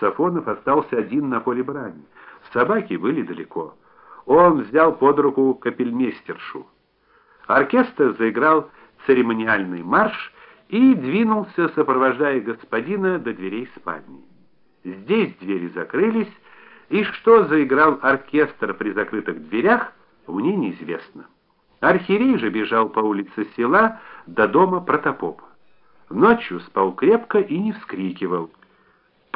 Сафонов остался один на поле брани. Собаки были далеко. Он взял под руку капельмейстершу. Оркестр заиграл церемониальный марш и двинулся, сопровождая господина до дверей спальни. Здесь двери закрылись, и что заиграл оркестр при закрытых дверях, мне неизвестно. Архиерей же бежал по улице села до дома протопопа. Ночью спал крепко и не вскрикивал.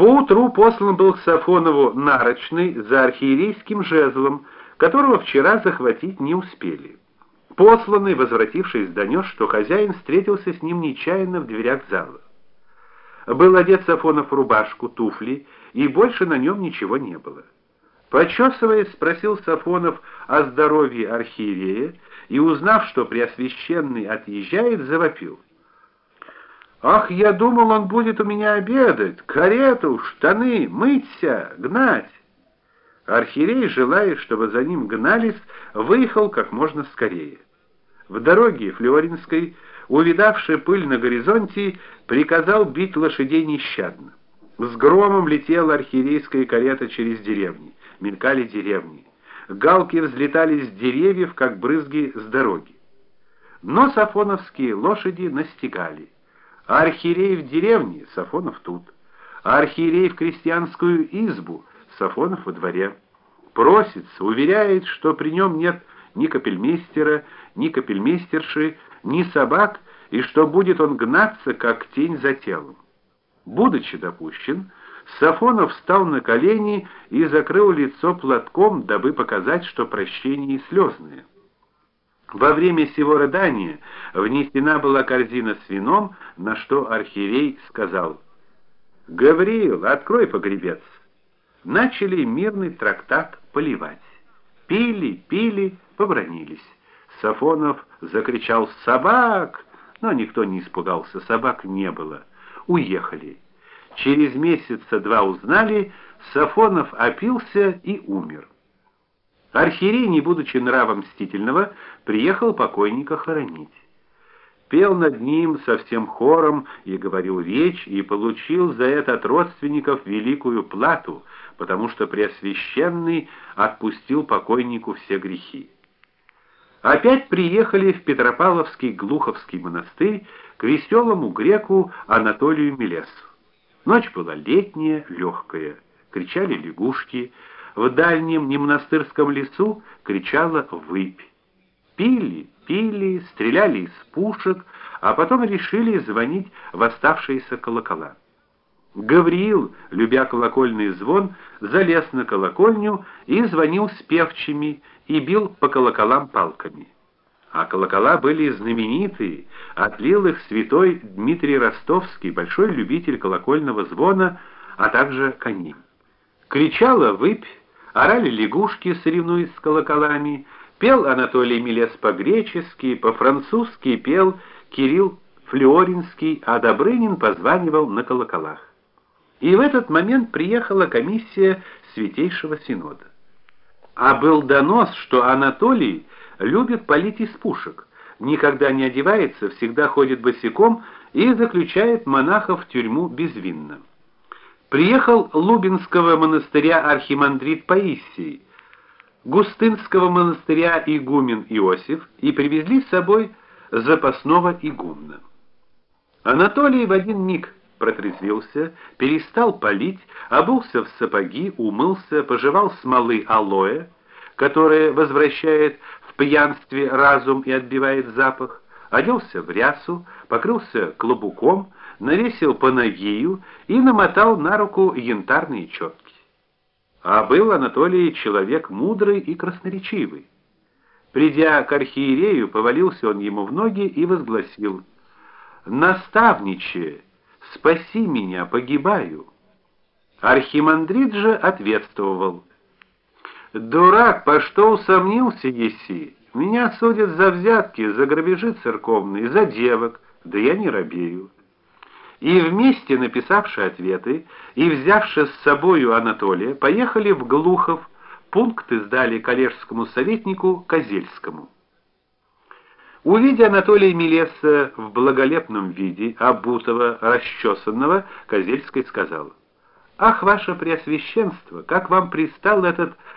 Поутру послан был к Сафонову нарочный за архиерейским жезлом, которого вчера захватить не успели. Посланный, возвратившись, донес, что хозяин встретился с ним нечаянно в дверях зала. Был одет Сафонов в рубашку, туфли, и больше на нем ничего не было. Почесываясь, спросил Сафонов о здоровье архиерея и, узнав, что Преосвященный отъезжает, завопил: Ах, я думал, он будет у меня обедать, карету, штаны, мыться, гнать. Архиерей, желая, чтобы за ним гнались, выехал как можно скорее. В дороге Флоринской, увидавший пыль на горизонте, приказал бить лошадей нещадно. С громом летела архиерейская карета через деревни, мелькали деревни. Галки взлетали с деревьев, как брызги с дороги. Но сафоновские лошади настигали. Архиерей в деревне, Сафонов тут. Архиерей в крестьянскую избу, Сафонов во дворе. Просится, уверяет, что при нем нет ни капельмейстера, ни капельмейстерши, ни собак, и что будет он гнаться как тень за телом. Будучи допущен, Сафонов встал на колени и закрыл лицо платком, дабы показать, что прощение слезное. Во время сего рыдания внесена была корзина с вином, на что архиерей сказал: "Гавриил, открой погребец". Начали мирный трактат поливать. Пили, пили, побронились. Сафонов закричал: "Собак!" Но никто не испугался, собак не было. Уехали. Через месяца два узнали, Сафонов опился и умер. Архиерей, не будучи нрава мстительного, приехал покойника хоронить. Пел над ним со всем хором и говорил речь, и получил за это от родственников великую плату, потому что Преосвященный отпустил покойнику все грехи. Опять приехали в Петропавловский Глуховский монастырь к веселому греку Анатолию Милесу. Ночь была летняя, легкая, кричали лягушки, в дальнем немонастырском лесу кричала выпь. Пили, пили, стреляли из пушек, а потом решили звонить в оставшиеся колокола. Гавриил, любя колокольный звон, залез на колокольню и звонил с певчими и бил по колоколам палками. А колокола были знаменитые, отлил их святой Дмитрий Ростовский, большой любитель колокольного звона, а также коней. Кричала выпь, орали лягушки, соревнуясь с колоколами, пел Анатолий Милес по-гречески, по-французски пел Кирилл Флоринский, а Добрынин позванивал на колоколах. И в этот момент приехала комиссия Святейшего Синода. А был донос, что Анатолий любит палить из пушек, никогда не одевается, всегда ходит босиком и заключает монахов в тюрьму безвинно. Приехал Лубинского монастыря архимандрит Паисий, Густынского монастыря игумен Иосиф и привезли с собой запасного игумна. Анатолий в один миг протрезвился, перестал палить, обулся в сапоги, умылся, пожевал смолы алоэ, которая возвращает в пьянстве разум и отбивает запах, оделся в рясу, покрылся клобуком, навесил панагию и намотал на руку янтарные четки. А был Анатолий человек мудрый и красноречивый. Придя к архиерею, повалился он ему в ноги и возгласил: "Наставниче, спаси меня, погибаю". Архимандрит же ответствовал: "Дурак, по что усомнился еси? Меня судят за взятки, за грабежи церковные, за девок, да я не робею" и вместе написавши ответы и взявши с собою Анатолия, поехали в Глухов, пункты сдали коллежскому советнику Козельскому. Увидя Анатолия Милеса в благолепном виде, обутого, расчесанного, Козельский сказал: Ах, ваше преосвященство, как вам пристал этот